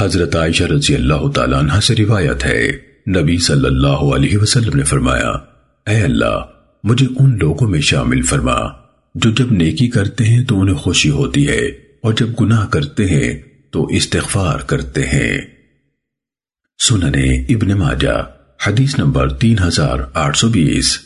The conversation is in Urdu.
حضرت عائشہ رضی اللہ تعالیٰ عنہ سے روایت ہے۔ نبی صلی اللہ علیہ وسلم نے فرمایا، اے اللہ، مجھے ان لوگوں میں شامل فرما جو جب نیکی کرتے ہیں تو انہیں خوشی ہوتی ہے، اور جب گناہ کرتے ہیں تو استغفار کرتے ہیں۔ سننے ابن ماجہ، حدیث نمبر تین ہزار آٹھ سو بیس۔